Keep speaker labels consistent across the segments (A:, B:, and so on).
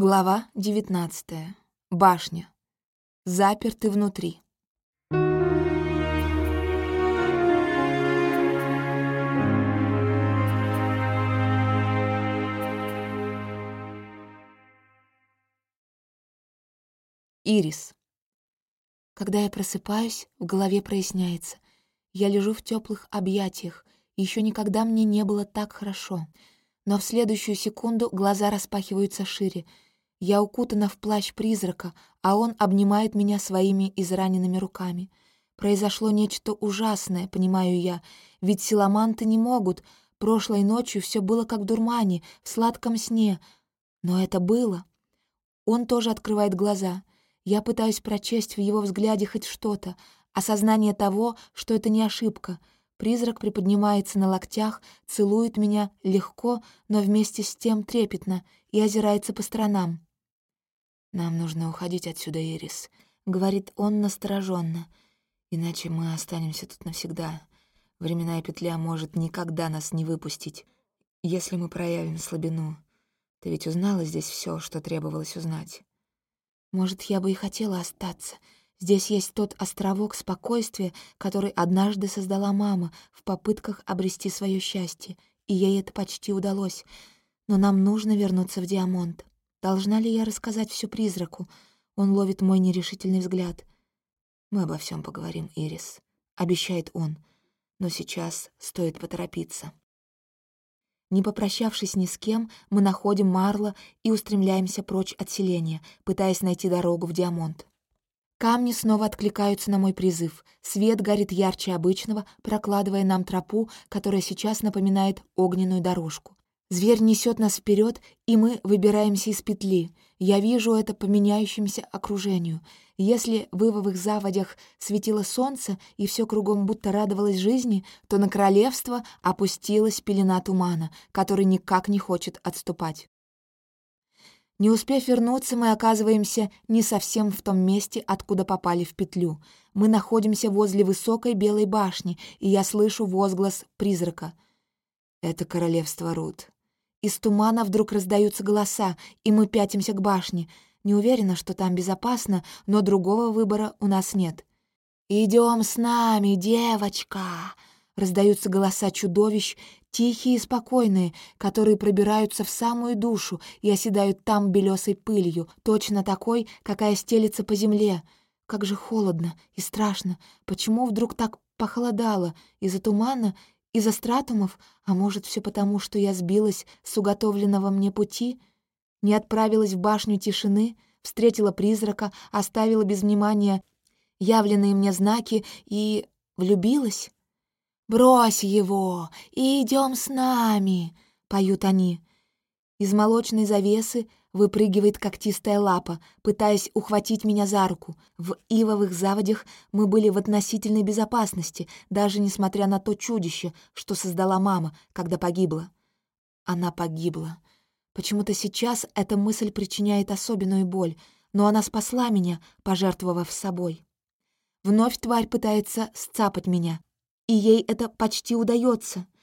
A: Глава 19. Башня. Заперты внутри. Ирис. Когда я просыпаюсь, в голове проясняется. Я лежу в теплых объятиях, еще никогда мне не было так хорошо. Но в следующую секунду глаза распахиваются шире — я укутана в плащ призрака, а он обнимает меня своими израненными руками. Произошло нечто ужасное, понимаю я, ведь силаманты не могут. Прошлой ночью все было как в дурмане, в сладком сне. Но это было. Он тоже открывает глаза. Я пытаюсь прочесть в его взгляде хоть что-то, осознание того, что это не ошибка. Призрак приподнимается на локтях, целует меня легко, но вместе с тем трепетно и озирается по сторонам. «Нам нужно уходить отсюда, Ирис», — говорит он настороженно. «Иначе мы останемся тут навсегда. Временная петля может никогда нас не выпустить, если мы проявим слабину. Ты ведь узнала здесь все, что требовалось узнать». «Может, я бы и хотела остаться. Здесь есть тот островок спокойствия, который однажды создала мама в попытках обрести свое счастье, и ей это почти удалось. Но нам нужно вернуться в Диамонт. Должна ли я рассказать все призраку? Он ловит мой нерешительный взгляд. «Мы обо всем поговорим, Ирис», — обещает он. «Но сейчас стоит поторопиться». Не попрощавшись ни с кем, мы находим Марла и устремляемся прочь от селения, пытаясь найти дорогу в Диамонт. Камни снова откликаются на мой призыв. Свет горит ярче обычного, прокладывая нам тропу, которая сейчас напоминает огненную дорожку. Зверь несет нас вперед, и мы выбираемся из петли. Я вижу это по меняющемуся окружению. Если в ивовых заводях светило солнце, и все кругом будто радовалось жизни, то на королевство опустилась пелена тумана, который никак не хочет отступать. Не успев вернуться, мы оказываемся не совсем в том месте, откуда попали в петлю. Мы находимся возле высокой белой башни, и я слышу возглас призрака. «Это королевство Рут. Из тумана вдруг раздаются голоса, и мы пятимся к башне. Не уверена, что там безопасно, но другого выбора у нас нет. Идем с нами, девочка!» Раздаются голоса чудовищ, тихие и спокойные, которые пробираются в самую душу и оседают там белесой пылью, точно такой, какая стелится по земле. Как же холодно и страшно. Почему вдруг так похолодало? Из-за тумана из-за стратумов, а может, все потому, что я сбилась с уготовленного мне пути, не отправилась в башню тишины, встретила призрака, оставила без внимания явленные мне знаки и влюбилась? «Брось его и идем с нами!» — поют они. Из молочной завесы выпрыгивает когтистая лапа, пытаясь ухватить меня за руку. В ивовых заводях мы были в относительной безопасности, даже несмотря на то чудище, что создала мама, когда погибла. Она погибла. Почему-то сейчас эта мысль причиняет особенную боль, но она спасла меня, пожертвовав собой. Вновь тварь пытается сцапать меня, и ей это почти удается —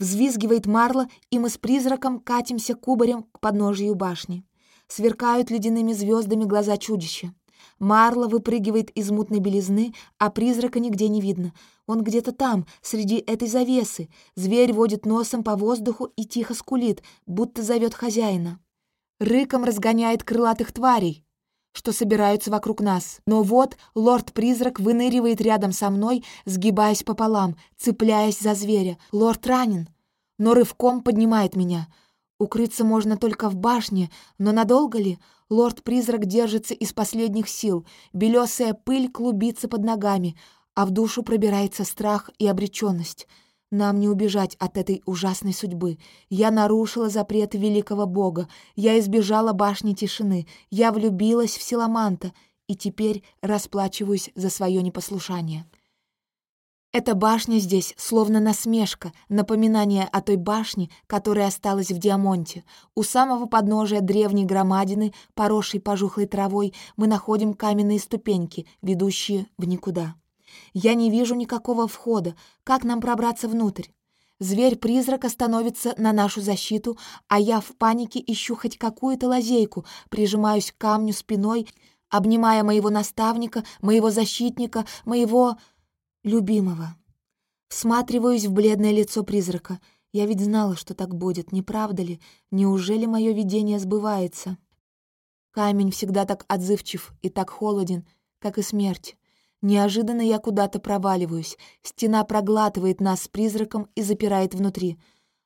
A: Взвизгивает Марла, и мы с призраком катимся кубарем к подножию башни. Сверкают ледяными звездами глаза чудища. Марла выпрыгивает из мутной белизны, а призрака нигде не видно. Он где-то там, среди этой завесы. Зверь водит носом по воздуху и тихо скулит, будто зовет хозяина. Рыком разгоняет крылатых тварей, что собираются вокруг нас. Но вот лорд-призрак выныривает рядом со мной, сгибаясь пополам, цепляясь за зверя. Лорд ранен, но рывком поднимает меня. Укрыться можно только в башне, но надолго ли? Лорд-призрак держится из последних сил. Белесая пыль клубится под ногами, а в душу пробирается страх и обреченность. Нам не убежать от этой ужасной судьбы. Я нарушила запреты великого бога. Я избежала башни тишины. Я влюбилась в Силаманта и теперь расплачиваюсь за свое непослушание. Эта башня здесь словно насмешка, напоминание о той башне, которая осталась в Диамонте. У самого подножия древней громадины, поросшей пожухлой травой, мы находим каменные ступеньки, ведущие в никуда. Я не вижу никакого входа. Как нам пробраться внутрь? Зверь-призрака становится на нашу защиту, а я в панике ищу хоть какую-то лазейку, прижимаюсь к камню спиной, обнимая моего наставника, моего защитника, моего любимого. Всматриваюсь в бледное лицо призрака. Я ведь знала, что так будет, не правда ли? Неужели мое видение сбывается? Камень всегда так отзывчив и так холоден, как и смерть. Неожиданно я куда-то проваливаюсь. Стена проглатывает нас с призраком и запирает внутри.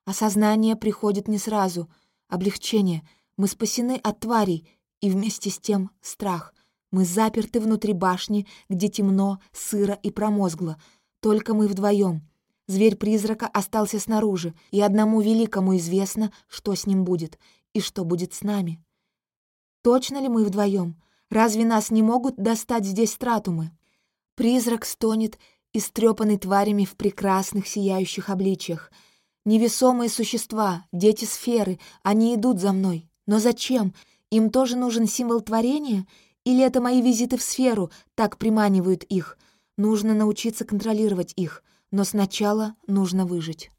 A: Осознание приходит не сразу. Облегчение. Мы спасены от тварей. И вместе с тем страх. Мы заперты внутри башни, где темно, сыро и промозгло. Только мы вдвоем. Зверь-призрака остался снаружи, и одному великому известно, что с ним будет и что будет с нами. Точно ли мы вдвоем? Разве нас не могут достать здесь стратумы? Призрак стонет, истрепанный тварями в прекрасных сияющих обличьях. Невесомые существа, дети сферы, они идут за мной. Но зачем? Им тоже нужен символ творения — или это мои визиты в сферу так приманивают их? Нужно научиться контролировать их, но сначала нужно выжить.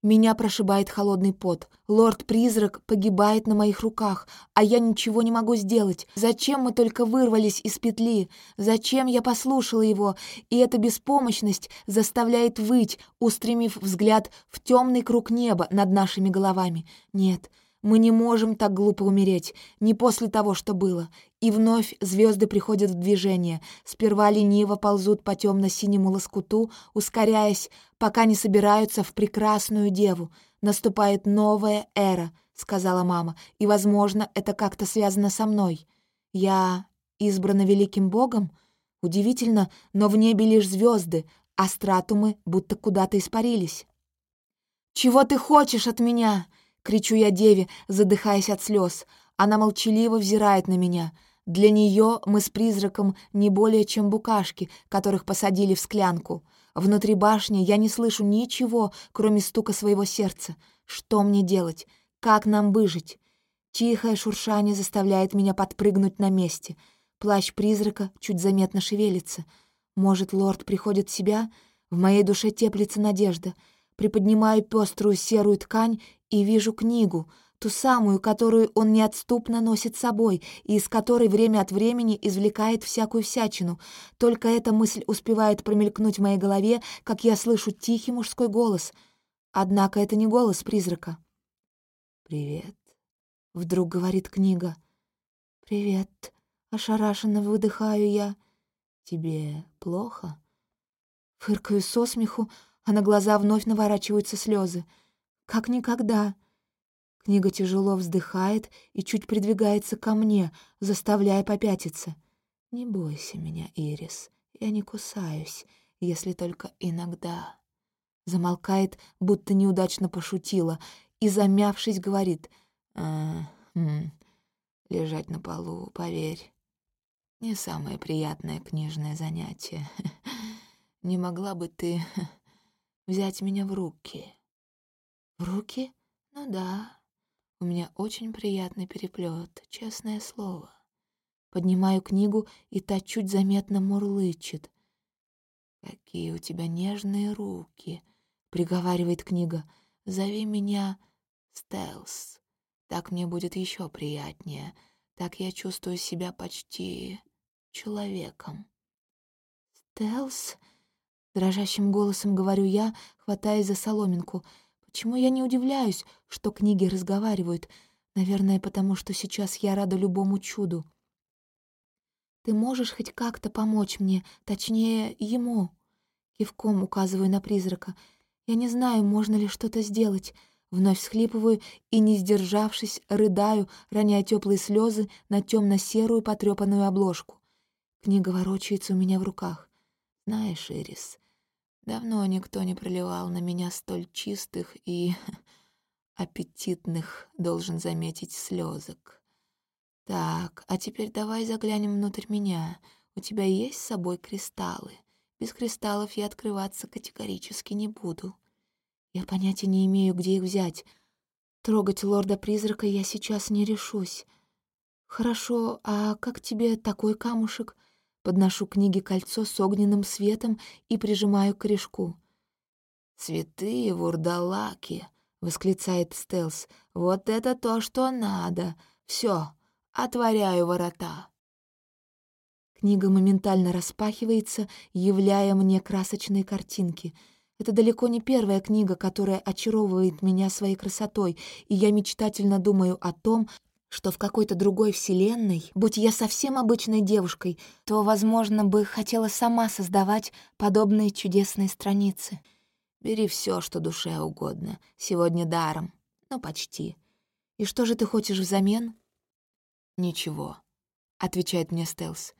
A: Меня прошибает холодный пот. Лорд-призрак погибает на моих руках, а я ничего не могу сделать. Зачем мы только вырвались из петли? Зачем я послушала его? И эта беспомощность заставляет выть, устремив взгляд в темный круг неба над нашими головами. Нет, мы не можем так глупо умереть, не после того, что было. И вновь звезды приходят в движение, сперва лениво ползут по темно-синему лоскуту, ускоряясь, пока не собираются в прекрасную деву. Наступает новая эра, сказала мама, и, возможно, это как-то связано со мной. Я избрана великим богом? Удивительно, но в небе лишь звезды, а стратумы будто куда-то испарились. «Чего ты хочешь от меня?» — кричу я деве, задыхаясь от слез. Она молчаливо взирает на меня — для нее мы с призраком не более чем букашки, которых посадили в склянку. Внутри башни я не слышу ничего, кроме стука своего сердца. Что мне делать? Как нам выжить? Тихое шуршание заставляет меня подпрыгнуть на месте. Плащ призрака чуть заметно шевелится. Может, лорд приходит в себя? В моей душе теплится надежда. Приподнимаю пеструю серую ткань и вижу книгу — ту самую, которую он неотступно носит с собой и из которой время от времени извлекает всякую всячину. Только эта мысль успевает промелькнуть в моей голове, как я слышу тихий мужской голос. Однако это не голос призрака. «Привет», — вдруг говорит книга. «Привет», — ошарашенно выдыхаю я. «Тебе плохо?» Фыркаю со смеху, а на глаза вновь наворачиваются слезы. «Как никогда». Книга тяжело вздыхает и чуть придвигается ко мне, заставляя попятиться. «Не бойся меня, Ирис, я не кусаюсь, если только иногда». Замолкает, будто неудачно пошутила, и, замявшись, говорит «А, хм, лежать на полу, поверь, не самое приятное книжное занятие. Не могла бы ты взять меня в руки?» «В руки? Ну да, у меня очень приятный переплет, честное слово. Поднимаю книгу, и та чуть заметно мурлычет. «Какие у тебя нежные руки!» — приговаривает книга. «Зови меня Стелс. Так мне будет еще приятнее. Так я чувствую себя почти человеком». «Стелс?» — дрожащим голосом говорю я, хватаясь за соломинку — Почему я не удивляюсь, что книги разговаривают? Наверное, потому что сейчас я рада любому чуду. Ты можешь хоть как-то помочь мне, точнее, ему. Кивком указываю на призрака. Я не знаю, можно ли что-то сделать. Вновь всхлипываю и, не сдержавшись, рыдаю, роняя теплые слезы на темно-серую потрепанную обложку. Книга ворочается у меня в руках. Знаешь, Ирис, Давно никто не проливал на меня столь чистых и аппетитных, должен заметить, слезок. Так, а теперь давай заглянем внутрь меня. У тебя есть с собой кристаллы? Без кристаллов я открываться категорически не буду. Я понятия не имею, где их взять. Трогать лорда-призрака я сейчас не решусь. Хорошо, а как тебе такой камушек — Подношу книге кольцо с огненным светом и прижимаю к корешку. «Святые вурдалаки!» — восклицает Стелс. «Вот это то, что надо! Все, отворяю ворота!» Книга моментально распахивается, являя мне красочные картинки. Это далеко не первая книга, которая очаровывает меня своей красотой, и я мечтательно думаю о том, что в какой-то другой вселенной, будь я совсем обычной девушкой, то, возможно, бы хотела сама создавать подобные чудесные страницы. Бери все, что душе угодно, сегодня даром, ну, почти. И что же ты хочешь взамен? Ничего, — отвечает мне Стелс.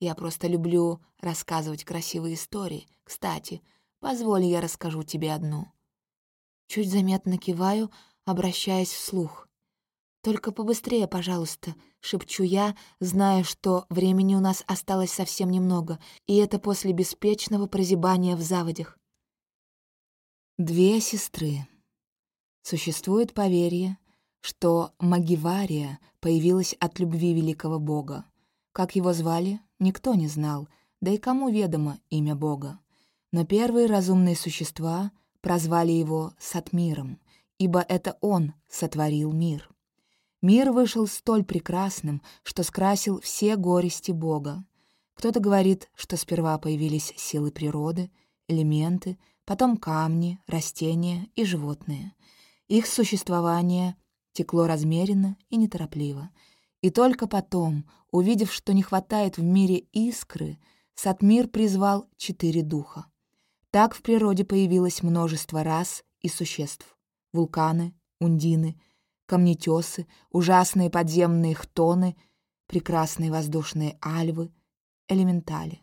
A: Я просто люблю рассказывать красивые истории. Кстати, позволь, я расскажу тебе одну. Чуть заметно киваю, обращаясь вслух. «Только побыстрее, пожалуйста», — шепчу я, зная, что времени у нас осталось совсем немного, и это после беспечного прозябания в заводях. Две сестры. Существует поверье, что Магивария появилась от любви великого бога. Как его звали, никто не знал, да и кому ведомо имя Бога. Но первые разумные существа прозвали его Сатмиром, ибо это он сотворил мир. Мир вышел столь прекрасным, что скрасил все горести Бога. Кто-то говорит, что сперва появились силы природы, элементы, потом камни, растения и животные. Их существование текло размеренно и неторопливо — и только потом, увидев, что не хватает в мире искры, Сатмир призвал четыре духа. Так в природе появилось множество рас и существ. Вулканы, ундины, камнетесы, ужасные подземные хтоны, прекрасные воздушные альвы, элементали,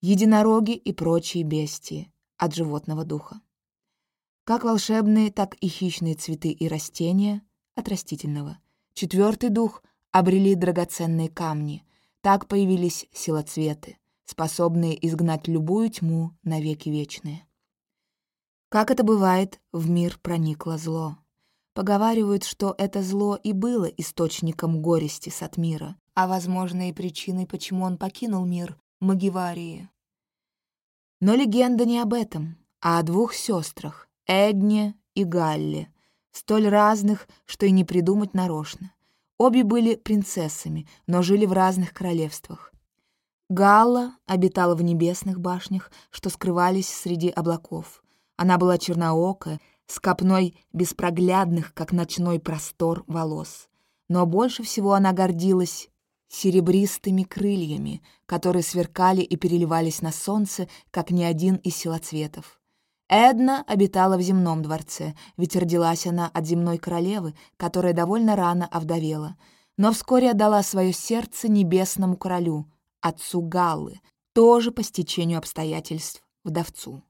A: единороги и прочие бестии от животного духа. Как волшебные, так и хищные цветы и растения от растительного. Четвертый дух — обрели драгоценные камни. Так появились силоцветы, способные изгнать любую тьму навеки вечные. Как это бывает, в мир проникло зло. Поговаривают, что это зло и было источником горести Сатмира, а, возможно, и причиной, почему он покинул мир Магиварии. Но легенда не об этом, а о двух сестрах — Эдне и Галле, столь разных, что и не придумать нарочно. Обе были принцессами, но жили в разных королевствах. Галла обитала в небесных башнях, что скрывались среди облаков. Она была черноокая, с копной беспроглядных, как ночной простор, волос. Но больше всего она гордилась серебристыми крыльями, которые сверкали и переливались на солнце, как ни один из силоцветов. Эдна обитала в земном дворце, ведь родилась она от земной королевы, которая довольно рано овдовела, но вскоре отдала свое сердце небесному королю, отцу Галлы, тоже по стечению обстоятельств, вдовцу.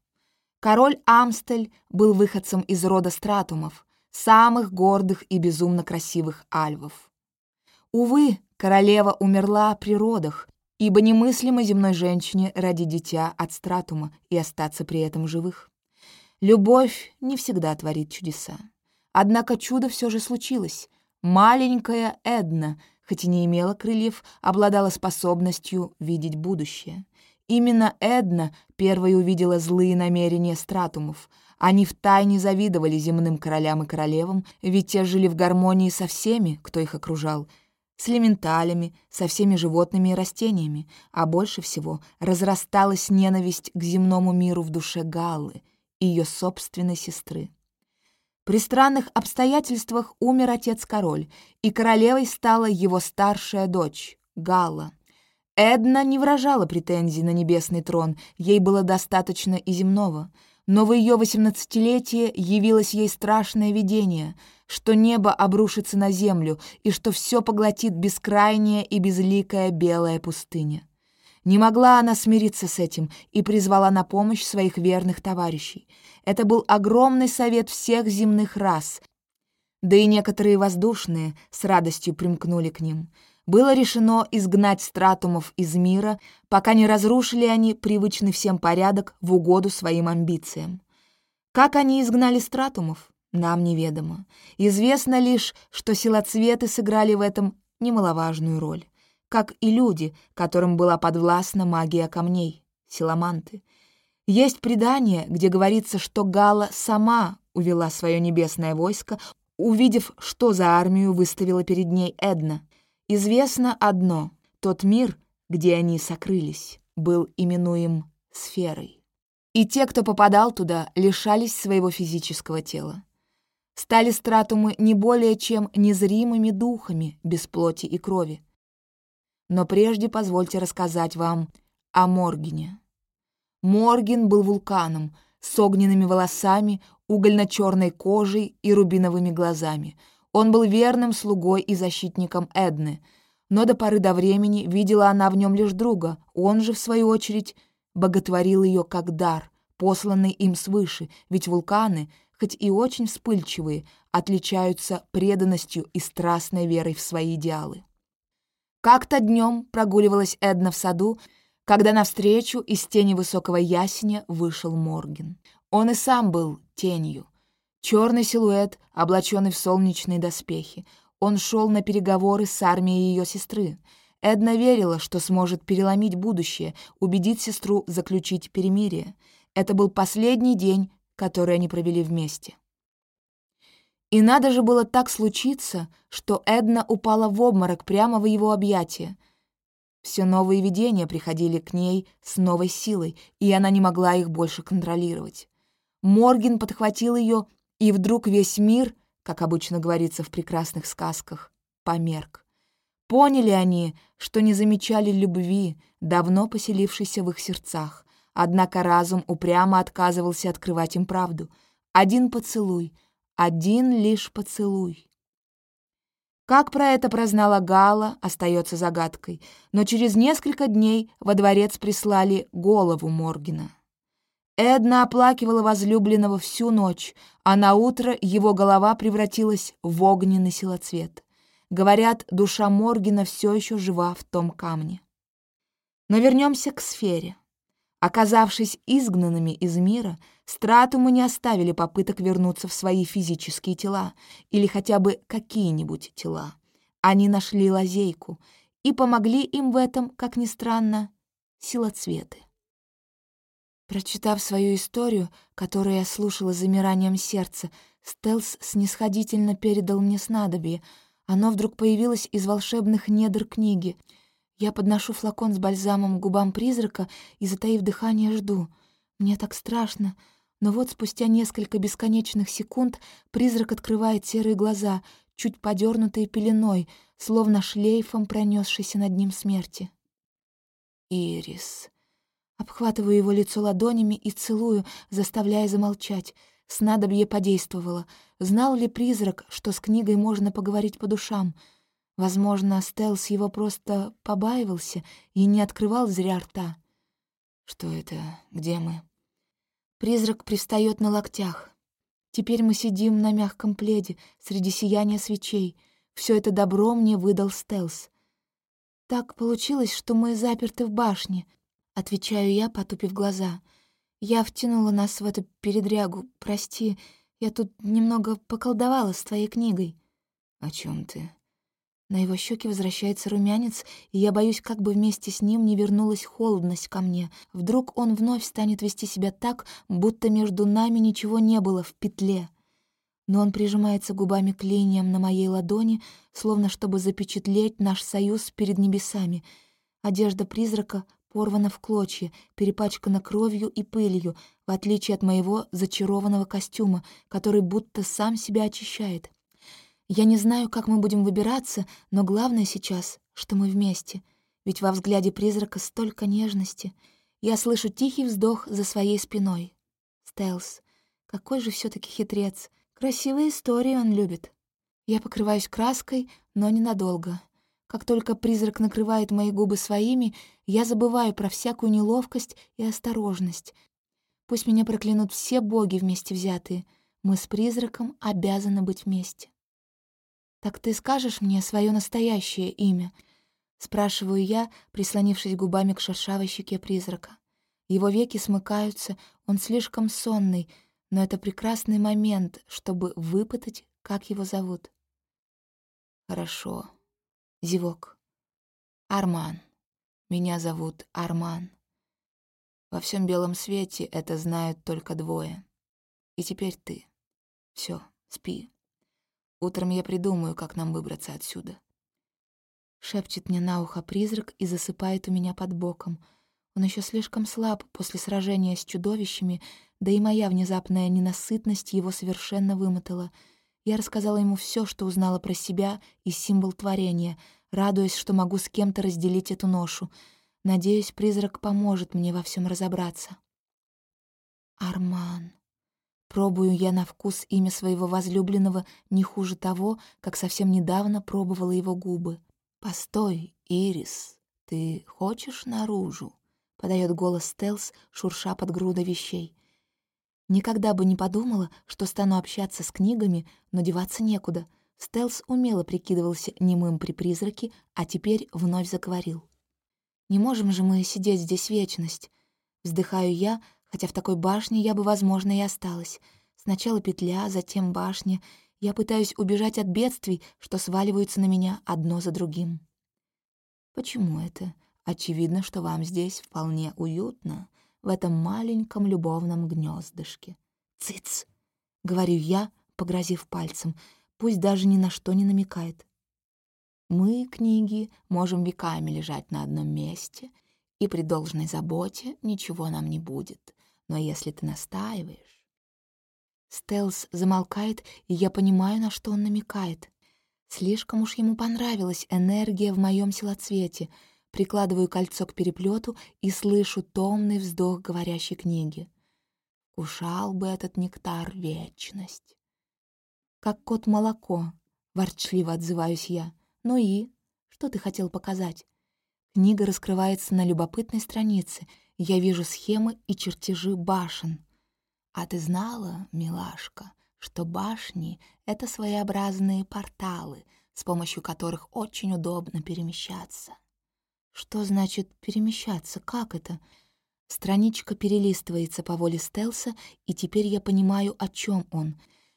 A: Король Амстель был выходцем из рода стратумов, самых гордых и безумно красивых альвов. Увы, королева умерла при родах, ибо немыслимо земной женщине ради дитя от стратума и остаться при этом живых. Любовь не всегда творит чудеса. Однако чудо все же случилось. Маленькая Эдна, хоть и не имела крыльев, обладала способностью видеть будущее. Именно Эдна первой увидела злые намерения стратумов. Они втайне завидовали земным королям и королевам, ведь те жили в гармонии со всеми, кто их окружал, с элементалями, со всеми животными и растениями, а больше всего разрасталась ненависть к земному миру в душе Галлы — ее собственной сестры. При странных обстоятельствах умер отец-король, и королевой стала его старшая дочь, Галла. Эдна не выражала претензий на небесный трон, ей было достаточно и земного, но в ее восемнадцатилетие явилось ей страшное видение, что небо обрушится на землю и что все поглотит бескрайняя и безликая белая пустыня. Не могла она смириться с этим и призвала на помощь своих верных товарищей. Это был огромный совет всех земных рас, да и некоторые воздушные с радостью примкнули к ним. Было решено изгнать стратумов из мира, пока не разрушили они привычный всем порядок в угоду своим амбициям. Как они изгнали стратумов, нам неведомо. Известно лишь, что силоцветы сыграли в этом немаловажную роль как и люди, которым была подвластна магия камней, силаманты. Есть предание, где говорится, что Гала сама увела свое небесное войско, увидев, что за армию выставила перед ней Эдна. Известно одно — тот мир, где они сокрылись, был именуем сферой. И те, кто попадал туда, лишались своего физического тела. Стали стратумы не более чем незримыми духами без плоти и крови. Но прежде позвольте рассказать вам о Моргине. Моргин был вулканом с огненными волосами, угольно-черной кожей и рубиновыми глазами. Он был верным слугой и защитником Эдны, но до поры до времени видела она в нем лишь друга, он же, в свою очередь, боготворил ее как дар, посланный им свыше, ведь вулканы — хоть и очень вспыльчивые, отличаются преданностью и страстной верой в свои идеалы. Как-то днем прогуливалась Эдна в саду, когда навстречу из тени высокого ясеня вышел Морген. Он и сам был тенью. Черный силуэт, облаченный в солнечные доспехи. Он шел на переговоры с армией ее сестры. Эдна верила, что сможет переломить будущее, убедить сестру заключить перемирие. Это был последний день, которые они провели вместе. И надо же было так случиться, что Эдна упала в обморок прямо в его объятия. Все новые видения приходили к ней с новой силой, и она не могла их больше контролировать. Морген подхватил ее, и вдруг весь мир, как обычно говорится в прекрасных сказках, померк. Поняли они, что не замечали любви, давно поселившейся в их сердцах, Однако разум упрямо отказывался открывать им правду. Один поцелуй, один лишь поцелуй. Как про это прознала Гала, остается загадкой, но через несколько дней во дворец прислали голову Моргина. Эдна оплакивала возлюбленного всю ночь, а на утро его голова превратилась в огненный силоцвет. Говорят, душа Моргина все еще жива в том камне. Но вернемся к сфере. Оказавшись изгнанными из мира, стратумы не оставили попыток вернуться в свои физические тела или хотя бы какие-нибудь тела. Они нашли лазейку и помогли им в этом, как ни странно, силоцветы. Прочитав свою историю, которую я слушала замиранием сердца, Стелс снисходительно передал мне снадобье. Оно вдруг появилось из волшебных недр книги — я подношу флакон с бальзамом к губам призрака и, затаив дыхание, жду. Мне так страшно. Но вот спустя несколько бесконечных секунд призрак открывает серые глаза, чуть подернутые пеленой, словно шлейфом пронесшейся над ним смерти. Ирис. Обхватываю его лицо ладонями и целую, заставляя замолчать. Снадобье подействовало. Знал ли призрак, что с книгой можно поговорить по душам — Возможно, Стелс его просто побаивался и не открывал зря рта. Что это? Где мы? Призрак пристает на локтях. Теперь мы сидим на мягком пледе среди сияния свечей. Все это добро мне выдал Стелс. Так получилось, что мы заперты в башне, отвечаю я, потупив глаза. Я втянула нас в эту передрягу. Прости, я тут немного поколдовала с твоей книгой. О чем ты? На его щеке возвращается румянец, и я боюсь, как бы вместе с ним не вернулась холодность ко мне. Вдруг он вновь станет вести себя так, будто между нами ничего не было в петле. Но он прижимается губами к линиям на моей ладони, словно чтобы запечатлеть наш союз перед небесами. Одежда призрака порвана в клочья, перепачкана кровью и пылью, в отличие от моего зачарованного костюма, который будто сам себя очищает. Я не знаю, как мы будем выбираться, но главное сейчас, что мы вместе. Ведь во взгляде призрака столько нежности. Я слышу тихий вздох за своей спиной. Стелс, какой же все таки хитрец. Красивые истории он любит. Я покрываюсь краской, но ненадолго. Как только призрак накрывает мои губы своими, я забываю про всякую неловкость и осторожность. Пусть меня проклянут все боги вместе взятые. Мы с призраком обязаны быть вместе. «Так ты скажешь мне свое настоящее имя?» — спрашиваю я, прислонившись губами к шершавой щеке призрака. Его веки смыкаются, он слишком сонный, но это прекрасный момент, чтобы выпытать, как его зовут. «Хорошо. Зевок. Арман. Меня зовут Арман. Во всем белом свете это знают только двое. И теперь ты. Все, спи. Утром я придумаю, как нам выбраться отсюда. Шепчет мне на ухо призрак и засыпает у меня под боком. Он еще слишком слаб после сражения с чудовищами, да и моя внезапная ненасытность его совершенно вымотала. Я рассказала ему все, что узнала про себя и символ творения, радуясь, что могу с кем-то разделить эту ношу. Надеюсь, призрак поможет мне во всем разобраться. Арман. Пробую я на вкус имя своего возлюбленного не хуже того, как совсем недавно пробовала его губы. «Постой, Ирис, ты хочешь наружу?» — подает голос Стелс, шурша под груда вещей. Никогда бы не подумала, что стану общаться с книгами, но деваться некуда. Стелс умело прикидывался немым при призраке, а теперь вновь заговорил. «Не можем же мы сидеть здесь вечность?» Вздыхаю я, хотя в такой башне я бы, возможно, и осталась. Сначала петля, затем башня. Я пытаюсь убежать от бедствий, что сваливаются на меня одно за другим. Почему это? Очевидно, что вам здесь вполне уютно, в этом маленьком любовном гнездышке. «Цыц!» — говорю я, погрозив пальцем, пусть даже ни на что не намекает. Мы, книги, можем веками лежать на одном месте, и при должной заботе ничего нам не будет. Но если ты настаиваешь... Стелс замолкает, и я понимаю, на что он намекает. Слишком уж ему понравилась энергия в моем силоцвете. Прикладываю кольцо к переплету и слышу томный вздох говорящей книги. Кушал бы этот нектар вечность. Как кот молоко, ворчливо отзываюсь я. Ну и? Что ты хотел показать? Книга раскрывается на любопытной странице. Я вижу схемы и чертежи башен. А ты знала, милашка, что башни — это своеобразные порталы, с помощью которых очень удобно перемещаться? Что значит перемещаться? Как это? Страничка перелистывается по воле Стелса, и теперь я понимаю, о чем он.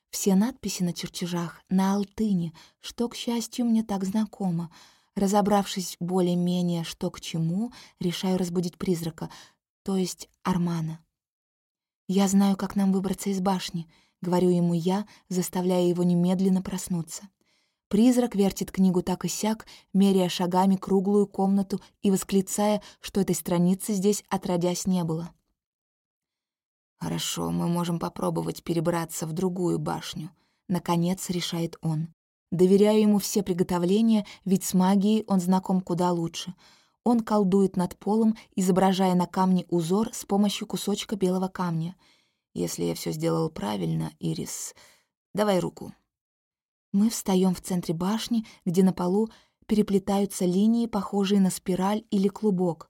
A: Все надписи на чертежах на алтыне, что, к счастью, мне так знакомо — Разобравшись более-менее, что к чему, решаю разбудить призрака, то есть Армана. «Я знаю, как нам выбраться из башни», — говорю ему я, заставляя его немедленно проснуться. Призрак вертит книгу так и сяк, меряя шагами круглую комнату и восклицая, что этой страницы здесь отродясь не было. «Хорошо, мы можем попробовать перебраться в другую башню», — наконец решает он. Доверяю ему все приготовления, ведь с магией он знаком куда лучше. Он колдует над полом, изображая на камне узор с помощью кусочка белого камня. Если я все сделал правильно, Ирис, давай руку. Мы встаем в центре башни, где на полу переплетаются линии, похожие на спираль или клубок.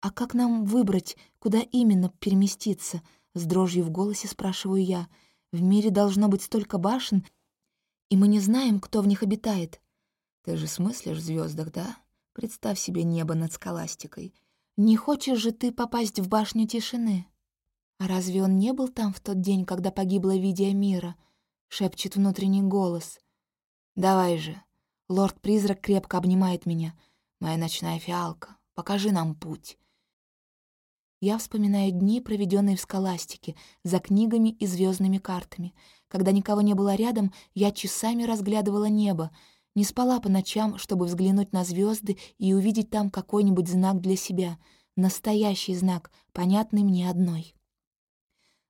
A: «А как нам выбрать, куда именно переместиться?» — с дрожью в голосе спрашиваю я. «В мире должно быть столько башен, и мы не знаем, кто в них обитает. Ты же смыслишь в звездах, да? Представь себе небо над скаластикой. Не хочешь же ты попасть в башню тишины? А разве он не был там в тот день, когда погибла Видия мира? Шепчет внутренний голос. Давай же. Лорд-призрак крепко обнимает меня. Моя ночная фиалка, покажи нам путь. Я вспоминаю дни, проведенные в скаластике, за книгами и звездными картами. Когда никого не было рядом, я часами разглядывала небо, не спала по ночам, чтобы взглянуть на звезды и увидеть там какой-нибудь знак для себя. Настоящий знак, понятный мне одной.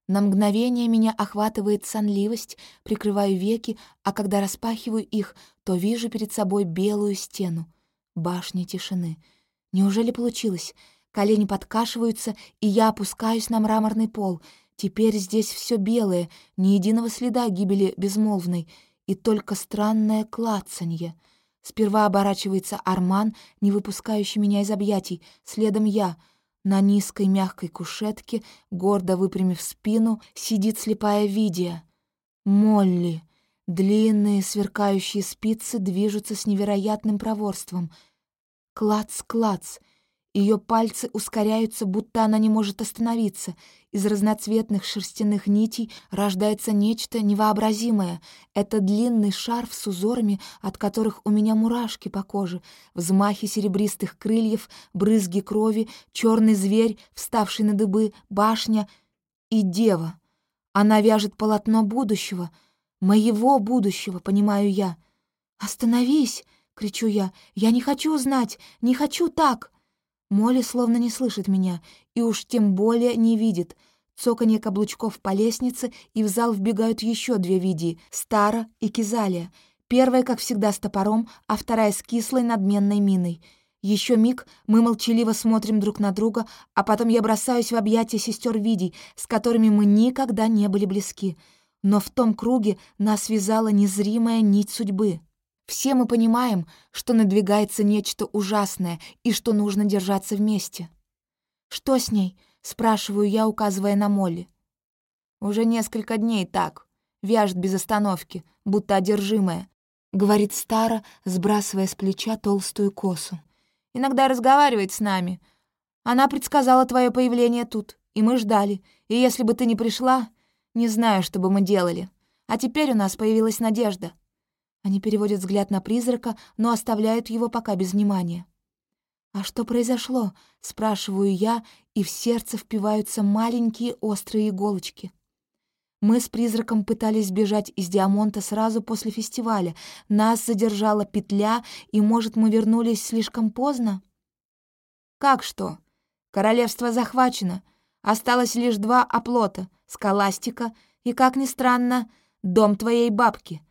A: На мгновение меня охватывает сонливость, прикрываю веки, а когда распахиваю их, то вижу перед собой белую стену. Башня тишины. Неужели получилось? Колени подкашиваются, и я опускаюсь на мраморный пол. Теперь здесь все белое, ни единого следа гибели безмолвной, и только странное клацанье. Сперва оборачивается Арман, не выпускающий меня из объятий, следом я. На низкой мягкой кушетке, гордо выпрямив спину, сидит слепая Видия. Молли. Длинные сверкающие спицы движутся с невероятным проворством. Клац-клац — Ее пальцы ускоряются, будто она не может остановиться. Из разноцветных шерстяных нитей рождается нечто невообразимое. Это длинный шарф с узорами, от которых у меня мурашки по коже, взмахи серебристых крыльев, брызги крови, черный зверь, вставший на дыбы, башня и дева. Она вяжет полотно будущего, моего будущего, понимаю я. «Остановись!» — кричу я. «Я не хочу знать! Не хочу так!» Молли словно не слышит меня и уж тем более не видит. Цоканье каблучков по лестнице, и в зал вбегают еще две види — Стара и Кизалия. Первая, как всегда, с топором, а вторая с кислой надменной миной. Еще миг мы молчаливо смотрим друг на друга, а потом я бросаюсь в объятия сестер Видий, с которыми мы никогда не были близки. Но в том круге нас связала незримая нить судьбы. Все мы понимаем, что надвигается нечто ужасное и что нужно держаться вместе. «Что с ней?» — спрашиваю я, указывая на Молли. «Уже несколько дней так. Вяжет без остановки, будто одержимая», — говорит Стара, сбрасывая с плеча толстую косу. «Иногда разговаривает с нами. Она предсказала твое появление тут, и мы ждали. И если бы ты не пришла, не знаю, что бы мы делали. А теперь у нас появилась надежда. Они переводят взгляд на призрака, но оставляют его пока без внимания. «А что произошло?» — спрашиваю я, и в сердце впиваются маленькие острые иголочки. Мы с призраком пытались бежать из Диамонта сразу после фестиваля. Нас задержала петля, и, может, мы вернулись слишком поздно? «Как что? Королевство захвачено. Осталось лишь два оплота — скаластика и, как ни странно, дом твоей бабки»,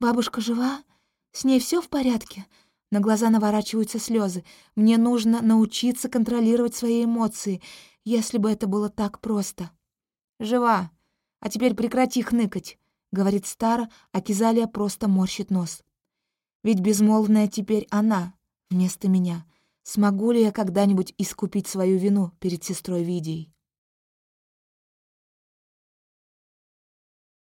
A: «Бабушка жива? С ней все в порядке?» На глаза наворачиваются слезы. «Мне нужно научиться контролировать свои эмоции, если бы это было так просто». «Жива. А теперь прекрати хныкать», — говорит Стара, а Кизалия просто морщит нос. «Ведь безмолвная теперь она, вместо меня. Смогу ли я когда-нибудь искупить свою вину перед сестрой Видией?»